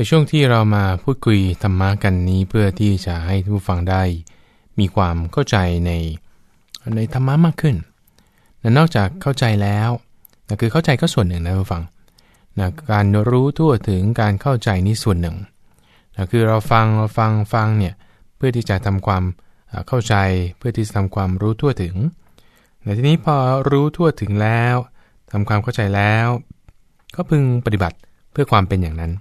ในช่วงที่เรามาพูดคุยธรรมะกันนี้เพื่อที่จะให้ผู้ฟังได้ มีความเข้าใจในในธรรมะมากขึ้นนะนอกจากเข้าใจแล้วนะคือเข้าใจก็ส่วนหนึ่งนะผู้ฟังนะการรู้ทั่วถึงการเข้าใจนี่ส่วนหนึ่งนะคือเราฟังเราฟังฟังเนี่ยเพื่อที่จะทำความเข้าใจเพื่อที่จะทำความรู้ทั่วถึงแต่ทีนี้พอรู้ทั่วถึงแล้วทำความเข้าใจแล้ว ก็พึงปฏิบัติเพื่อความเป็นอย่างนั้น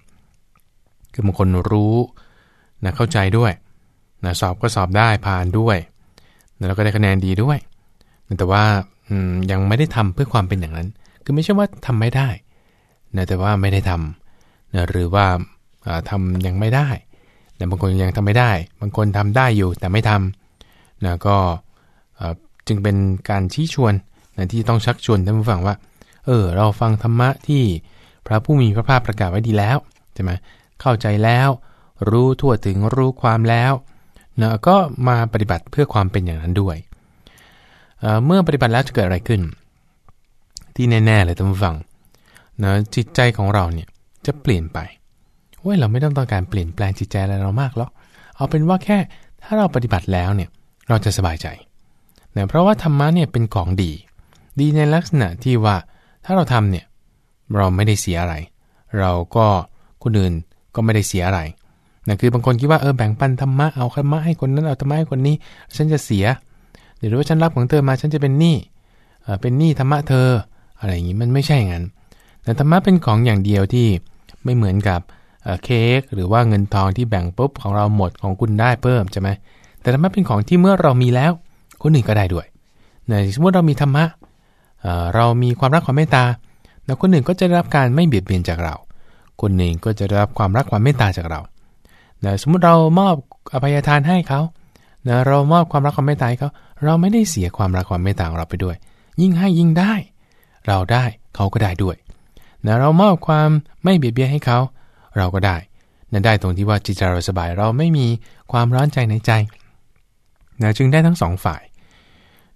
คือบางคนรู้นะเข้าใจด้วยนะสอบก็สอบได้ผ่านด้วยแล้วก็ได้คะแนนดีด้วย แต่ว่ายังไม่ได้ทำเพื่อความเป็นอย่างนั้น คือไม่ใช่ว่าทำไม่ได้นะแต่ว่าไม่ได้ทำนะหรือว่าทำยังไม่ได้แต่บางคนยังทำไม่ได้ บางคนทำได้อยู่แต่ไม่ทำนะก็จึงเป็นการชี้ชวนนะที่ต้องชักชวนท่านผู้ฟังว่า เออ เราฟังธรรมะที่พระผู้มีพระภาคประกาศไว้ดีแล้วใช่ไหม เข้าใจแล้ว รู้ทั่วถึงรู้ความแล้วนะก็มาปฏิบัติเพื่อความเป็นอย่างนั้นด้วยเเมื่อปฏิบัติแล้วจะเกิดอะไรขึ้น ที่แน่ๆเลยท่านผู้ฟังนะจิตใจของเราเนี่ยจะเปลี่ยนไปเว้ยเราไม่ต้องต้องการเปลี่ยนแปลงจิตใจอะไรเรามากหรอกเอาเป็นว่าแค่ถ้าเราปฏิบัติแล้วเนี่ยเราจะสบายใจนะเพราะว่าธรรมะเนี่ยเป็นของดี ดีในลักษณะที่ว่าถ้าเราทำเนี่ยเราไม่ได้เสียอะไร เราก็คนอื่น ก็ไม่ได้เสียอะไรนะคือบางคนคิดว่าเออแบ่งปันธรรมะเอาธรรมะให้คนนั้นเอาธรรมะให้คนนี้ ฉันจะเสียหรือว่าฉันรับของเธอมาฉันจะเป็นหนี้เป็นหนี้ธรรมะเธอ อะไรอย่างนี้มันไม่ใช่อย่างนั้นแต่ธรรมะเป็นของอย่างเดียวที่ไม่เหมือนกับเค้กหรือว่าเงินทองที่แบ่งปุ๊บของเราหมดของคุณได้เพิ่มใช่ไหมแต่ธรรมะเป็นของที่เมื่อเรามีแล้วคนอื่นก็ได้ด้วยในสมมติเรามีธรรมะเรามีความรักความเมตตาแล้วคนหนึ่งก็จะได้รับการไม่เบียดเบียนจากเรา คนหนึ่งก็จะได้รับความรักความเมตตาจากเรานะสมมุติเรามอบอภัยทานให้เขานะเรามอบความรักความเมตตาให้เขาเราไม่ได้เสียความรักความเมตตาของเราไปด้วย ยิ่งให้ยิ่งได้ เราได้เขาก็ได้ด้วยนะเรามอบความไม่เบียดเบียนให้เขา เราก็ได้นะได้ตรงที่ว่าจิตใจเราสบายเราไม่มีความร้อนใจในใจนะจึงได้ทั้งสองฝ่าย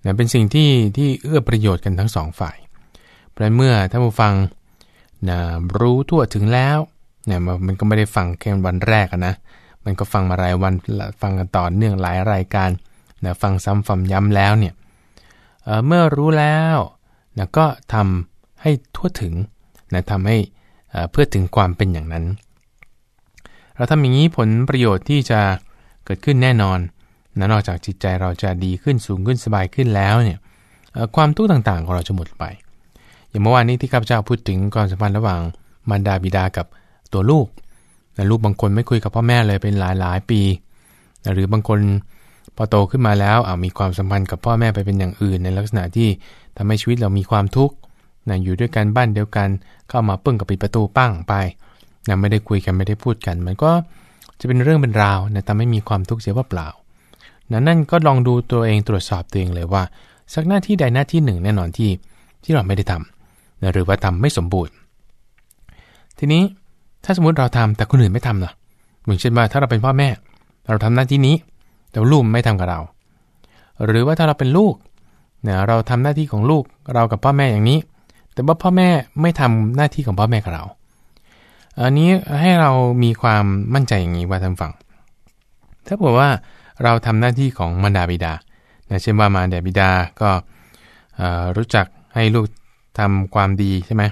นะเป็นสิ่งที่ที่เอื้อประโยชน์กันทั้งสองฝ่ายเพราะเมื่อท่านผู้ฟัง นะรู้ทั่วถึงแล้วเนี่ยมันก็ไม่ได้ฟังแค่วันแรกนะ มันก็ฟังมารายวันฟังกันต่อเนื่องหลายรายการนะฟังซ้ำฟังย้ำแล้วเนี่ยเเมื่อรู้แล้วนะก็ทำให้ทั่วถึงนะทำให้เพื่อถึงความเป็นอย่างนั้น เราทำอย่างนี้ผลประโยชน์ที่จะเกิดขึ้นแน่นอนนะนอกจากจิตใจเราจะดีขึ้นสูงขึ้นสบายขึ้นแล้วเนี่ยความทุกข์ต่างๆของเราจะหมดไป อย่างเมื่อวานนี้ที่ข้าพเจ้าพูดถึงความสัมพันธ์ระหว่างมารดาบิดากับตัวลูกนะลูกบางคนไม่คุยกับพ่อแม่เลยเป็นหลายหลายปีนะหรือบางคนพอโตขึ้นมาแล้วอามีความสัมพันธ์กับพ่อแม่ไปเป็นอย่างอื่น ในลักษณะที่ทำให้ชีวิตเรามีความทุกข์นะอยู่ด้วยกันบ้านเดียวกัน เข้ามาปึ้งกับปิดประตูปั้งไปนะไม่ได้คุยกันไม่ได้พูดกัน มันก็จะเป็นเรื่องเป็นราวนะทำให้มีความทุกข์เสียว่าเปล่านะนั่นก็ลองดูตัวเองตรวจสอบตัวเองเลยว่า สักหน้าที่ใดหน้าที่หนึ่งแน่นอนที่ที่เราไม่ได้ทำนะ หรือว่าทำไม่สมบูรณ์ ทีนี้ถ้าสมมติเราทำแต่คนอื่นไม่ทำนะเหมือนเช่นว่าถ้าเราเป็นพ่อแม่ เราทำหน้าที่นี้ แต่ลูกไม่ทำกับเรา หรือว่าถ้าเราเป็นลูกเนี่ยเราทำหน้าที่ของลูกเรากับพ่อแม่อย่างนี้ แต่ว่าพ่อแม่ไม่ทำหน้าที่ของพ่อแม่กับเราอันนี้ให้เรามีความมั่นใจอย่างนี้ว่าทางฝั่งถ้าบอกว่าเราทำหน้าที่ของมารดาบิดาเช่นว่ามารดาบิดาก็รู้จักให้ลูก ทำความดีใช่ไหม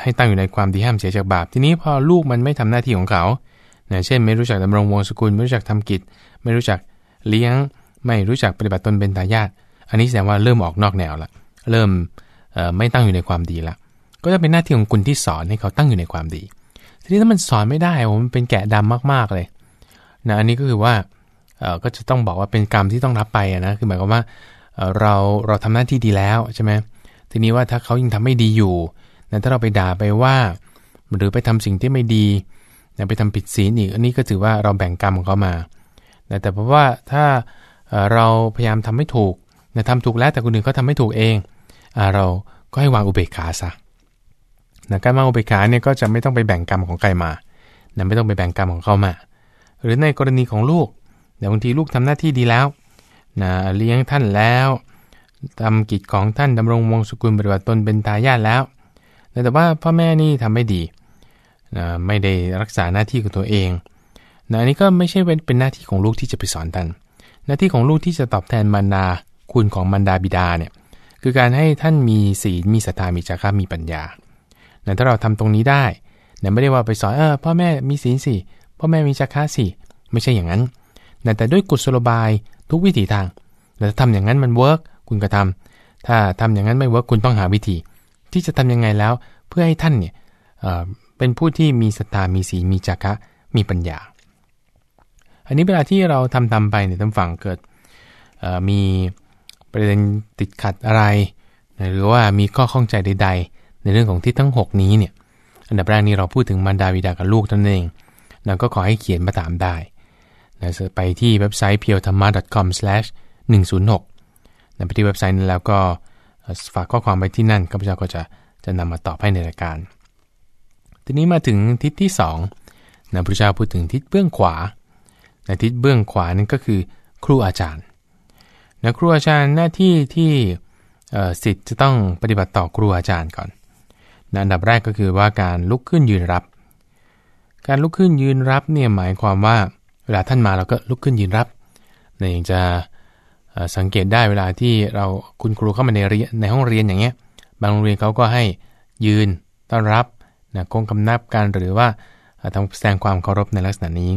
ให้ตั้งอยู่ในความดีห้ามเสียจากบาป ทีนี้พอลูกมันไม่ทำหน้าที่ของเขาเนี่ยเช่น ไม่รู้จักดำรงวงศกุล ไม่รู้จักทำกิจ ไม่รู้จักเลี้ยง ไม่รู้จักปฏิบัติตนเป็นทายาทอันนี้แสดงว่าเริ่มออกนอกแนวละเริ่มไม่ตั้งอยู่ในความดีละก็จะเป็นหน้าที่ของคุณที่สอนให้เขาตั้งอยู่ในความดี ทีนี้ถ้ามันสอนไม่ได้ผมเป็นแกะดำมากๆเลยนะอันนี้ก็คือว่าก็จะต้องบอกว่าเป็นกรรมที่ต้องรับไปนะคือหมายความว่าเราเราทำหน้าที่ดีแล้วใช่ไหม ทีนี้ว่าถ้าเขายังทำไม่ดีอยู่นะถ้าเราไปด่าไปว่า หรือไปทำสิ่งที่ไม่ดีนะไปทำผิดศีลอีก อันนี้ก็ถือว่าเราแบ่งกรรมของเขามานะแต่เพราะว่าถ้าเราพยายามทำให้ถูกนะทำถูกแล้วแต่คนอื่นเขาทาไม่ถูกเอง เราก็ให้วางอุเบกขาซะนะการวางอุเบกขาเนี่ยก็จะไม่ต้องไปแบ่งกรรมของใครมานะไม่ต้องไปแบ่งกรรมของเขามา หรือในกรณีของลูกแต่บางทีลูกทำหน้าที่ดีแล้วนะเลี้ยงท่านแล้ว ทำกิจของท่านดำรงวงศกุลปฏิบัติตนเป็นทายาทแล้ว แต่ว่าพ่อแม่นี่ทำไม่ดีไม่ได้รักษาหน้าที่ของตัวเองนะอันนี้ก็ไม่ใช่เป็นหน้าที่ของลูกที่จะไปสอนท่านหน้าที่ของลูกที่จะตอบแทนมารดาคุณของมารดาบิดาเนี่ยคือการให้ท่านมีศีลมีศรัทธามีจาระมีปัญญานะถ้าเราทำตรงนี้ได้นะไม่ได้ว่าไปสอนเออพ่อแม่มีศีลสิพ่อแม่มีจาคะสิไม่ใช่อย่างนั้นนะแต่ด้วยกุศโลบายทุกวิถีทางแต่ถ้าทำอย่างนั้นมัน work คุณก็ทำถ้าทำอย่างนั้นไม่ work คุณต้องหาวิธี ที่จะทำยังไงแล้วเพื่อให้ท่านเนี่ยเป็นผู้ที่มีศรัทธามีศีลมีจาคะมีปัญญา อันนี้เวลาที่เราทำทำไปเนี่ยท่านฟังเกิดมีประเด็นติดขัดอะไร หรือว่ามีข้อข้องใจใด ๆ ในเรื่องของที่ทั้ง 6 นี้เนี่ยอันดับแรกนี้เราพูดถึงมารดาวิดากับลูกนั่นเองเราก็ขอให้เขียนมาถามได้นะไปที่เว็บไซต์ p u r e t h a m m a c o m 106นะ ไปที่เว็บไซต์นั้นแล้วก็ฝากข้อความไปที่นั่นข้าพเจ้าก็จะจะนำมาตอบให้ในรายการ ทีนี้มาถึงทิศที่2นะพระเจ้าพูดถึงทิศเบื้องขวา ในทิศเบื้องขวานั่นก็คือครูอาจารย์นะครูอาจารย์หน้าที่ที่สิทธิ์จะต้องปฏิบัติต่อครูอาจารย์ก่อนนะอันดับแรกก็คือว่าการลุกขึ้นยืนรับ การลุกขึ้นยืนรับเนี่ยหมายความว่าเวลาท่านมาเราก็ลุกขึ้นยืนรับในอย่างจะ สังเกตได้เวลาที่เราคุณครูเข้ามาในเรียนในห้องเรียนอย่างเงี้ย บางโรงเรียนเขาก็ให้ยืนต้อนรับนะคงคำนับการหรือว่าทำแสดงความเคารพในลักษณะนี้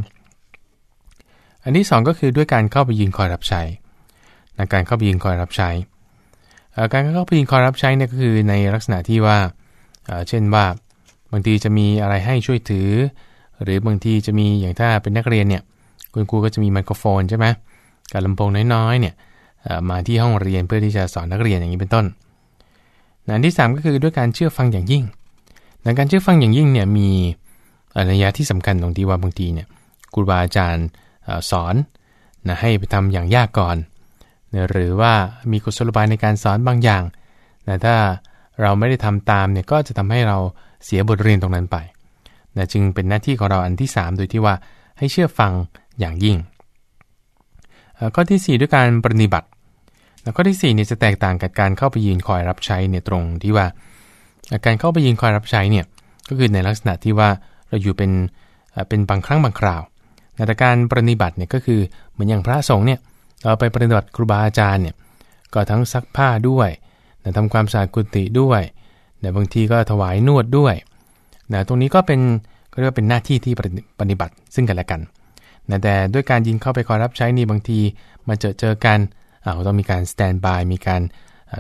อันที่ 2 ก็คือด้วยการเข้าไปยืนคอยรับใช้นะการเข้าไปยืนคอยรับใช้ การเข้าไปยืนคอยรับใช้เนี่ยก็คือในลักษณะที่ว่า เช่นว่าบางทีจะมีอะไรให้ช่วยถือ หรือบางทีจะมีอย่างถ้าเป็นนักเรียนเนี่ยคุณครูก็จะมีไมโครโฟนใช่ไหมการลำโพงน้อยๆเนี่ย มาที่ห้องเรียนเพื่อที่จะสอนนักเรียนอย่างนี้เป็นต้นอันที่ 3 ก็คือด้วยการเชื่อฟังอย่างยิ่งในการเชื่อฟังอย่างยิ่งเนี่ยมีระยะที่สำคัญตรงที่ว่าบางทีเนี่ยครูบาอาจารย์สอนนะให้ไปทำอย่างยากก่อนนะหรือว่ามีกุศโลบายในการสอนบางอย่างนะถ้าเราไม่ได้ทำตามเนี่ยก็จะทำให้เราเสียบทเรียนตรงนั้นไปนะจึงเป็นหน้าที่ของเราอันที่ 3 โดยที่ว่าให้เชื่อฟังอย่างยิ่ง ข้อที่ 4 ด้วยการปฏิบัติ แล้วข้อที่4เนี่ยจะแตกต่างกับการเข้าไปยืนคอยรับใช้เนี่ยตรงที่ว่า การเข้าไปยืนคอยรับใช้เนี่ยก็คือในลักษณะที่ว่าเราอยู่เป็นเป็นบางครั้งบางคราวแต่การปฏิบัติเนี่ยก็คือเหมือนอย่างพระสงฆ์เนี่ยเราไปปฏิบัติครูบาอาจารย์เนี่ยก็ทั้งซักผ้าด้วยทำความสะอาดกุฏิด้วยแต่บางทีก็ถวายนวดด้วยนะตรงนี้ก็เป็นก็เรียกว่าเป็นหน้าที่ที่ปฏิบัติซึ่งกันและกัน นะแต่ด้วยการยิงเข้าไปคอยรับใช้นี่บางทีมาเจอเจอกันเราต้องมีการสแตนบายมีการ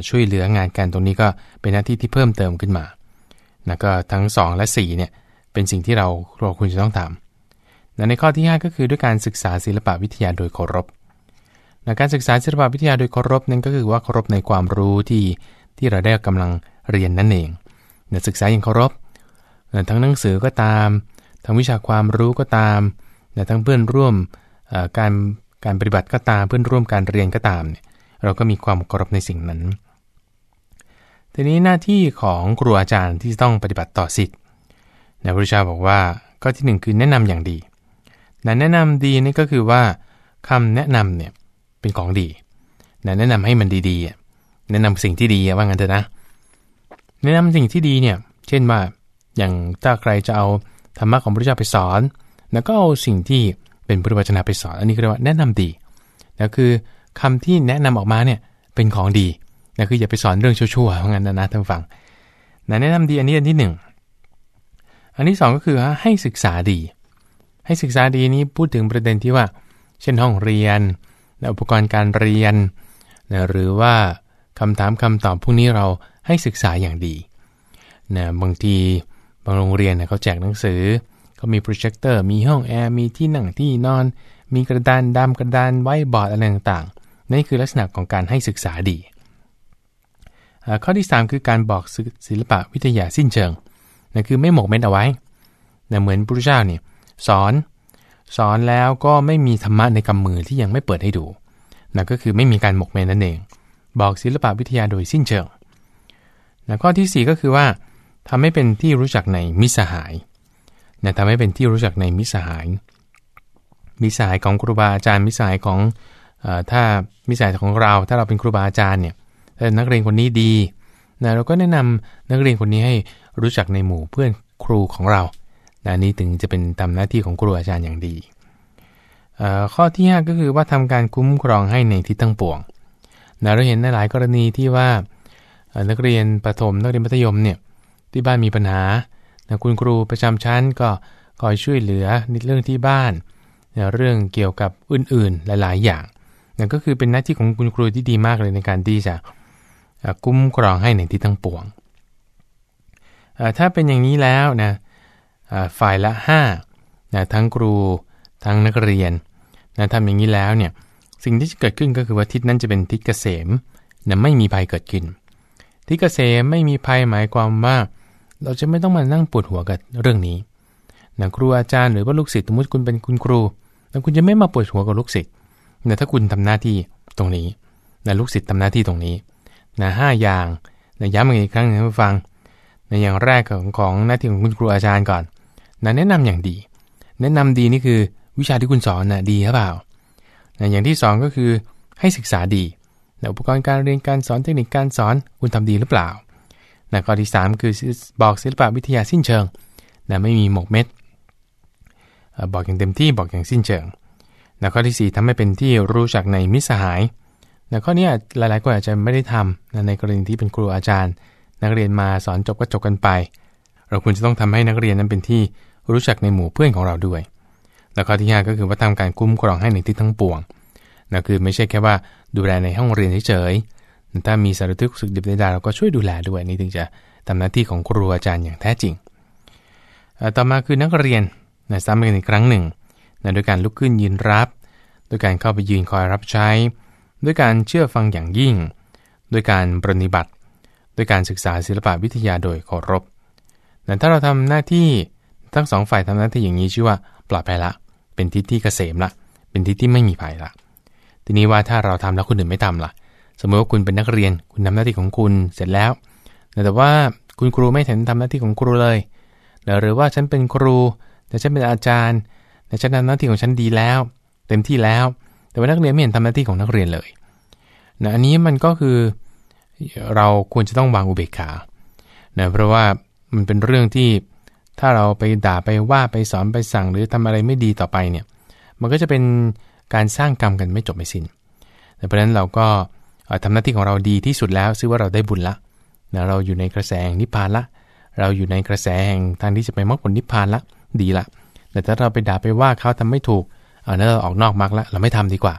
ช่วยเหลืองานกันตรงนี้ก็เป็นหน้าที่ที่เพิ่มเติมขึ้นมานะก็ทั้ง 2 และ4เนี่ยเป็นสิ่งที่เราเราควรจะต้องทำนะในข้อที่ 5 ก็คือด้วยการศึกษาศิลปวิทยาโดยเคารพนะการศึกษาศิลปวิทยาโดยเคารพนั่นก็คือว่าเคารพในความรู้ที่ที่เราได้กำลังเรียนนั่นเองนะศึกษาอย่างเคารพนะทั้งหนังสือก็ตาม ทั้งวิชาความรู้ก็ตาม นะทั้งเพื่อนร่วมการการปฏิบัติก็ตามเพื่อนร่วมการเรียนก็ตามเนี่ยเราก็มีความเคารพในสิ่งนั้น ทีนี้หน้าที่ของครูอาจารย์ที่ต้องปฏิบัติต่อสิทธิ์นะพระเจ้าบอกว่าก็ที่หนึ่งคือแนะนำอย่างดีนะแนะนำดีนี่ก็คือว่าคำแนะนำเนี่ยเป็นของดีนะแนะนำให้มันดีๆ แนะนำสิ่งที่ดีว่างั้นเถอะนะ แนะนำสิ่งที่ดีเนี่ย เช่นว่า อย่างถ้าใครจะเอาธรรมะของพระเจ้าไปสอน แล้วก็เอาสิ่งที่เป็นพุทธวจนะไปสอน อันนี้เรียกว่าแนะนำดีแล้วคือคำที่แนะนำออกมาเนี่ยเป็นของดีนะคืออย่าไปสอนเรื่องชั่วๆเพราะงั้นนะนะท่านฟังนะแนะนำดีอันนี้อันที่หนึ่งอันที่สองก็คือให้ศึกษาดี ให้ศึกษาดีนี้พูดถึงประเด็นที่ว่า เช่นห้องเรียนอุปกรณ์การเรียนนะหรือว่าคำถามคำตอบพวกนี้เราให้ศึกษาอย่างดีนะบางทีบางโรงเรียนนะเขาแจกหนังสือ ก็มีโปรเจคเตอร์มีห้องแอร์มีที่นั่งที่นอน มีกระดานดำกระดานไว้บอร์ดอะไรต่างๆนี่คือลักษณะของการให้ศึกษาดี ข้อที่ 3 คือการบอกศิลปะวิทยาสิ้นเชิงนั่นคือไม่หมกเม็ดเอาไว้นะเหมือนพระเจ้าเนี่ยสอนสอนแล้วก็ไม่มีธรรมะในกำมือที่ยังไม่เปิดให้ดูนั่นก็คือไม่มีการหมกเม็ดนั่นเอง บอกศิลปะวิทยาโดยสิ้นเชิงนะข้อที่ 4 ก็คือว่าทำให้เป็นที่รู้จักในมิสหาย นะทำให้เป็นที่รู้จักในมิสหาย มิสหายของครูบาอาจารย์ มิสหายของอถ้ามิสหายของเรา ถ้าเราเป็นครูบาอาจารย์เนี่ยนักเรียนคนนี้ดีนะเราก็แนะนำนักเรียนคนนี้ให้รู้จักในหมู่เพื่อนครูของเรานะนี้ถึงจะเป็นทำหน้าที่ของครูอาจารย์อย่างดี ข้อที่ 5 ก็คือว่าทำการคุ้มครองให้ในทิศทั้งปวงนะเราเห็นในหลายกรณีที่ว่านักเรียนประถมนักเรียนมัธยมเนี่ยที่บ้านมีปัญหา คุณครูประจำชั้นก็คอยช่วยเหลือในเรื่องที่บ้านนะเรื่องเกี่ยวกับอื่นๆหลาย ๆ อย่างนั่นก็คือเป็นหน้าที่ของคุณครูที่ดีมากเลยในการที่จะคุ้มครองให้ในที่ทั้งปวง ถ้าเป็นอย่างนี้แล้วนะฝ่ายละ5นะทั้งครูทั้งนักเรียนนะทำอย่างนี้แล้วเนี่ยสิ่งที่จะเกิดขึ้นก็คือว่าทิศนั้นจะเป็นทิศเกษมนะไม่มีภัยเกิดขึ้น ทิศเกษมไม่มีภัยหมายความว่า เราจะไม่ต้องมานั่งปวดหัวกับเรื่องนี้นะครูอาจารย์หรือว่าลูกศิษย์สมมติคุณเป็นคุณครู แล้วคุณจะไม่มาปวดหัวกับลูกศิษย์นะถ้าคุณทำหน้าที่ตรงนี้นะลูกศิษย์ทำหน้าที่ตรงนี้นะห้าอย่างนะย้ำอีกครั้งนึงให้ฟังในอย่างแรกของของหน้าที่ของคุณครูอาจารย์ก่อนนะแนะนำอย่างดี แนะนำดีนี่คือวิชาที่คุณสอนนะ่ะดีหรือเปล่านะอย่างที่ 2 ก็คือให้ศึกษาดีนะอุปกรณ์การเรียนการสอนเทคนิคการสอนคุณทำดีหรือเปล่า นะข้อที่ 3 คือบอกศิลปะวิทยาสิ้นเชิงนะไม่มีหมกเม็ดบอกอย่างเต็มที่บอกอย่างสิ้นเชิงนะข้อที่ 4ทำให้เป็นที่รู้จักในมิสหายนะข้อนี้หลายๆคนอาจจะไม่ได้ทำนะในกรณีที่เป็นครูอาจารย์ นักเรียนมาสอนจบก็จบกันไป เราควรจะต้องทำให้นักเรียนนั้นเป็นที่รู้จักในหมู่เพื่อนของเราด้วย แล้วข้อที่ 5 ก็คือว่าทำการคุ้มครองให้ในที่ทั้งปวงนะคือไม่ใช่แค่ว่าดูแลในห้องเรียนเฉย ถ้ามีสารทุกข์สุขดิบใดๆเราก็ช่วยดูแลด้วยนี่ถึงจะทำหน้าที่ของครูอาจารย์อย่างแท้จริง ต่อมาคือนักเรียนนะซ้ำกันอีกครั้งหนึ่งนะโดยการลุกขึ้นยืนรับ โดยการเข้าไปยืนคอยรับใช้ ด้วยการเชื่อฟังอย่างยิ่งด้วยการปฏิบัติด้วยการศึกษาศิลปะวิทยาโดยเคารพแต่ถ้าเราทำหน้าที่ทั้งสองฝ่ายทำหน้าที่อย่างนี้ชื่อว่าปลอดภัยละ เป็นทิศที่เกษมละ เป็นทิศที่ไม่มีภัยละ ทีนี้ว่าถ้าเราทำแล้วคนอื่นไม่ทำล่ะ สมมติว่าคุณเป็นนักเรียน คุณทาหน้าที่ของคุณเสร็จแล้ว แต่ว่าคุณครูไม่เห็นทำหน้าที่ของครูเลยหรือว่าฉันเป็นครู แต่ฉันเป็นอาจารย์ แต่ฉันทำหน้าที่ของฉันดีแล้ว เต็มที่แล้ว แต่ว่านักเรียนไม่เห็นทำหน้าที่ของนักเรียนเลยนะอันนี้มันก็คือเราควรจะต้องวางอุเบกขานะเพราะว่ามันเป็นเรื่องที่ถ้าเราไปด่าไปว่าไปสอนไปสั่งหรือทำอะไรไม่ดีต่อไปเนี่ย มันก็จะเป็นการสร้างกรรมกันไม่จบไม่สิน้น เพราะฉะนั้นเราก็ ทำหน้าที่ของเราดีที่สุดแล้วซื้อว่าเราได้บุญละนะเราอยู่ในกระแสแห่งนิพพานละ เราอยู่ในกระแสแห่งทางที่จะไปมรรคผลนิพพานละดีละ แต่ถ้าเราไปด่าไปว่าเขาทำไม่ถูกเอานั้นเราออกนอกมรรคละเราไม่ทำดีกว่า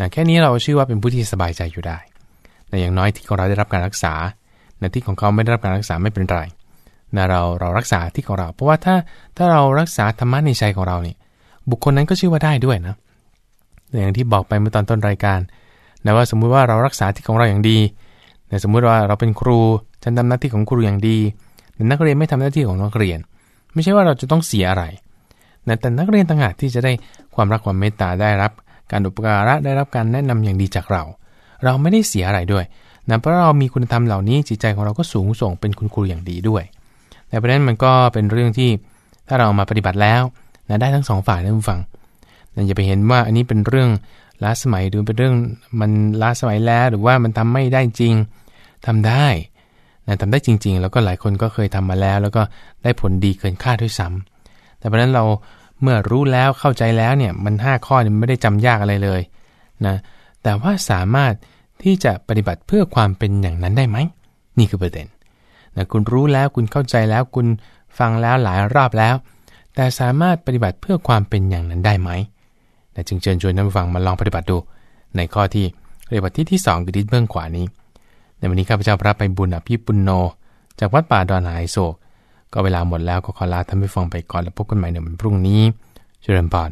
นะแค่นี้เราชื่อว่าเป็นผู้ที่สบายใจอยู่ได้แต่อย่างน้อยที่ของเราได้รับการรักษาในที่ของเขาไม่ได้รับการรักษาไม่เป็นไรนะเราเรารักษาที่ของเรา เพราะว่าถ้าถ้าเรารักษาธรรมะในใจของเราเนี่ยบุคคลนั้นก็ชื่อว่าได้ด้วยนะอย่างที่บอกไปเมื่อตอนต้นรายการ นะว่าสมมุติว่าเรารักษาที่ของเราอย่างดีนะสมมุติว่าเราเป็นครูฉันทำหน้าที่ของครูอย่างดีแต่นักเรียนไม่ทำหน้าที่ของนักเรียน ไม่ใช่ว่าเราจะต้องเสียอะไรนะแต่นักเรียนต่างหากที่จะได้ความรักความเมตตาได้รับ การอุปการะได้รับการแนะนำอย่างดีจากเรา เราไม่ได้เสียอะไรด้วยนะเพราะเรามีคุณธรรมเหล่านี้จิตใจของเราก็สูงส่งเป็นคุณครูอย่างดีด้วยแต่ประเด็นมันก็เป็นเรื่องที่ถ้าเรามาปฏิบัติแล้วนะได้ทั้งสองฝ่ายนะคุณฟังนะอย่าไปเห็นว่าอันนี้เป็นเรื่อง ล้าสมัยหรือเป็นเรื่องมันล้าสมัยแล้วหรือว่ามันทำไม่ได้จริงทำได้นะทำได้จริง ๆ แล้วก็หลายคนก็เคยทำมาแล้ว แล้วก็ได้ผลดีเกินคาดด้วยซ้ำแต่เพราะนั้นเราเมื่อรู้แล้วเข้าใจแล้วเนี่ยมัน 5 ข้อนี่ไม่ได้จำยากอะไรเลยนะแต่ว่าสามารถที่จะปฏิบัติเพื่อความเป็นอย่างนั้นได้ไหม นี่คือประเด็นนะคุณรู้แล้วคุณเข้าใจแล้วคุณฟังแล้วหลายรอบแล้ว แต่สามารถปฏิบัติเพื่อความเป็นอย่างนั้นได้ไหม จึงเชิญชวนท่านฟังมาลองปฏิบัติดู ในข้อที่เรียกว่าที่ที่2คือทิศเบื้องขวานี้ ในวันนี้ข้าพเจ้าพระไปบุญอภิปุนโน จากวัดป่าดอนหายโศก ก็เวลาหมดแล้วก็ขอลาท่านผู้ฟังไปก่อนแล้วพบกันใหม่ในวันพรุ่งนี้เจริญพร